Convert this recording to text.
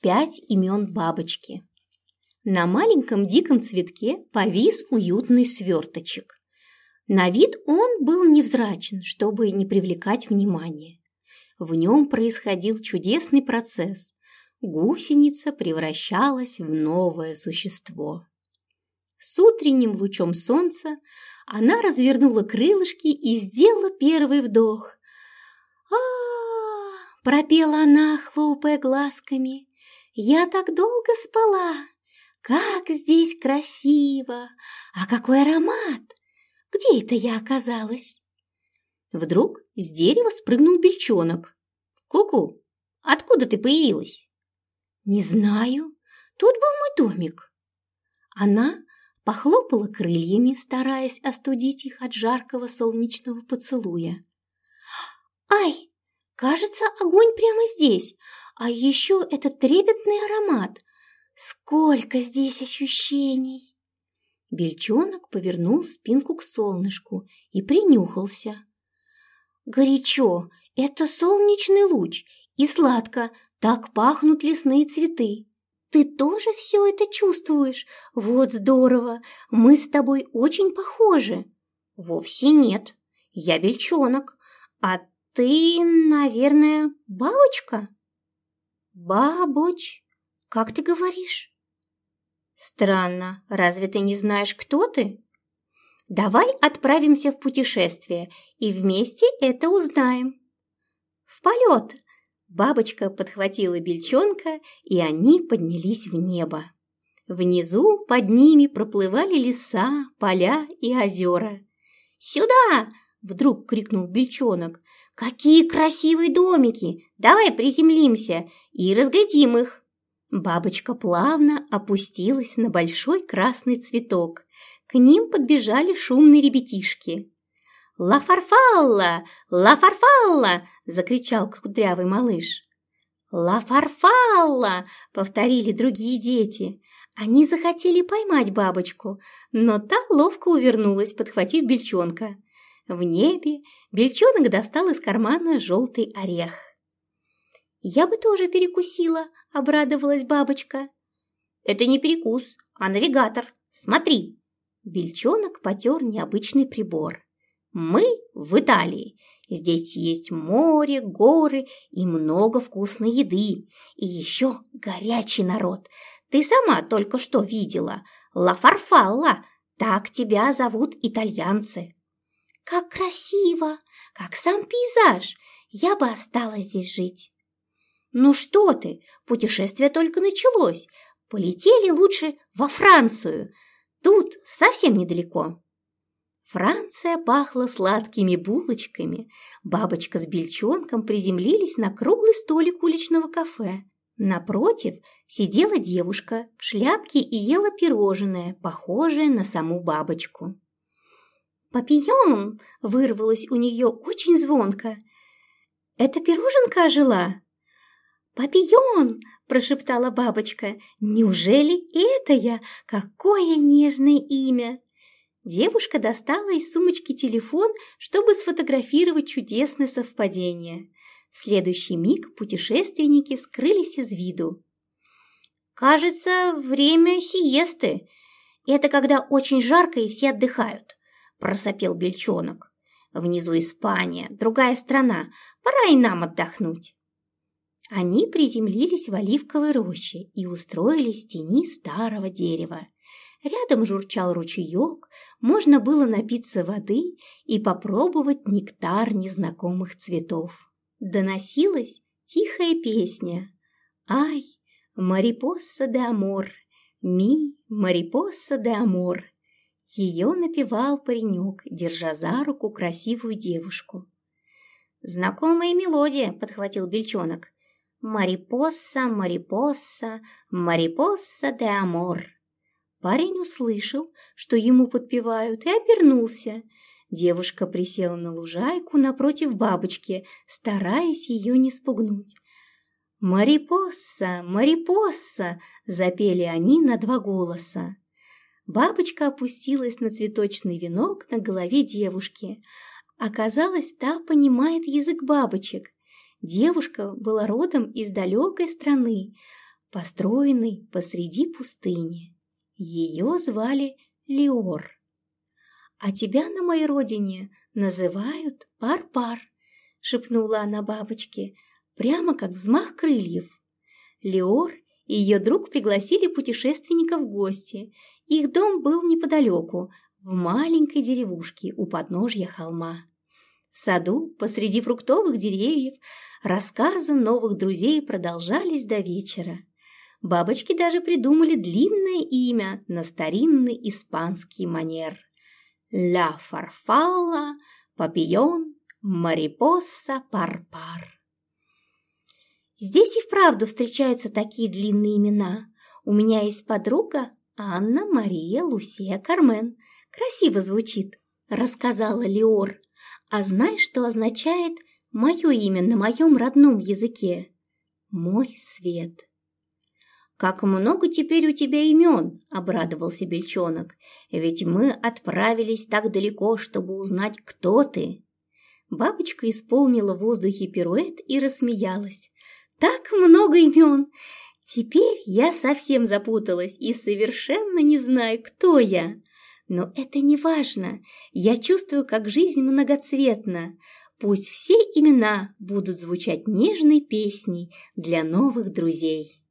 Пять имен бабочки. На маленьком диком цветке повис уютный сверточек. На вид он был невзрачен, чтобы не привлекать внимания. В нем происходил чудесный процесс. Гусеница превращалась в новое существо. С утренним лучом солнца она развернула крылышки и сделала первый вдох. а, -а, -а пропела она, хлопая глазками. «Я так долго спала! Как здесь красиво! А какой аромат! Где это я оказалась?» Вдруг с дерева спрыгнул бельчонок. «Ку-ку, откуда ты появилась?» «Не знаю. Тут был мой домик». Она похлопала крыльями, стараясь остудить их от жаркого солнечного поцелуя. «Ай, кажется, огонь прямо здесь, а еще этот трепетный аромат. Сколько здесь ощущений!» Бельчонок повернул спинку к солнышку и принюхался. «Горячо, это солнечный луч, и сладко, так пахнут лесные цветы. Ты тоже все это чувствуешь? Вот здорово! Мы с тобой очень похожи!» «Вовсе нет. Я бельчонок. А ты, наверное, бабочка?» «Бабоч? Как ты говоришь?» «Странно. Разве ты не знаешь, кто ты?» «Давай отправимся в путешествие и вместе это узнаем». «В полет!» Бабочка подхватила бельчонка, и они поднялись в небо. Внизу под ними проплывали леса, поля и озера. «Сюда!» – вдруг крикнул бельчонок. «Какие красивые домики! Давай приземлимся и разглядим их!» Бабочка плавно опустилась на большой красный цветок. К ним подбежали шумные ребятишки. «Ла фарфалла! Ла фарфалла!» – закричал кудрявый малыш. «Ла фарфалла!» – повторили другие дети. Они захотели поймать бабочку, но та ловко увернулась, подхватив бельчонка. В небе бельчонок достал из кармана желтый орех. «Я бы тоже перекусила», – обрадовалась бабочка. «Это не перекус, а навигатор. Смотри!» Бельчонок потер необычный прибор. Мы в Италии. Здесь есть море, горы и много вкусной еды. И еще горячий народ. Ты сама только что видела. Ла Фарфалла. Так тебя зовут итальянцы. Как красиво! Как сам пейзаж! Я бы осталась здесь жить. Ну что ты, путешествие только началось. Полетели лучше во Францию. Тут совсем недалеко. Франция пахла сладкими булочками. Бабочка с бельчонком приземлились на круглый столик уличного кафе. Напротив сидела девушка в шляпке и ела пирожное, похожее на саму бабочку. «Папион!» – вырвалось у нее очень звонко. «Это пироженка ожила?» «Папион!» – прошептала бабочка. «Неужели это я? Какое нежное имя!» Девушка достала из сумочки телефон, чтобы сфотографировать чудесное совпадение. В следующий миг путешественники скрылись из виду. «Кажется, время сиесты. Это когда очень жарко и все отдыхают», – просопел Бельчонок. «Внизу Испания, другая страна. Пора и нам отдохнуть». Они приземлились в оливковой роще и устроились в тени старого дерева. Рядом журчал ручеек, можно было напиться воды и попробовать нектар незнакомых цветов. Доносилась тихая песня «Ай, марипоса де амор, ми, марипоса де амор». Ее напевал паренек, держа за руку красивую девушку. «Знакомая мелодия», — подхватил бельчонок. «Марипоса, марипоса, марипоса де амор». Парень услышал, что ему подпевают, и обернулся. Девушка присела на лужайку напротив бабочки, стараясь ее не спугнуть. «Марипосса! Марипосса!» – запели они на два голоса. Бабочка опустилась на цветочный венок на голове девушки. Оказалось, та понимает язык бабочек. Девушка была родом из далекой страны. построенный посреди пустыни. Ее звали Леор. «А тебя на моей родине называют Пар-Пар», — шепнула она бабочке, прямо как взмах крыльев. Леор и ее друг пригласили путешественников в гости. Их дом был неподалеку, в маленькой деревушке у подножья холма. В саду, посреди фруктовых деревьев, рассказы новых друзей продолжались до вечера. Бабочки даже придумали длинное имя на старинный испанский манер. «Ля фарфала, папион, марипоса парпар». Здесь и вправду встречаются такие длинные имена. У меня есть подруга Анна Мария Лусия Кармен. Красиво звучит, рассказала Леор. А знаешь, что означает мое имя на моем родном языке? Мой свет. «Как много теперь у тебя имен!» – обрадовался Бельчонок. «Ведь мы отправились так далеко, чтобы узнать, кто ты!» Бабочка исполнила в воздухе пируэт и рассмеялась. Так много имен. Теперь я совсем запуталась и совершенно не знаю, кто я. Но это не важно. Я чувствую, как жизнь многоцветна. Пусть все имена будут звучать нежной песней для новых друзей.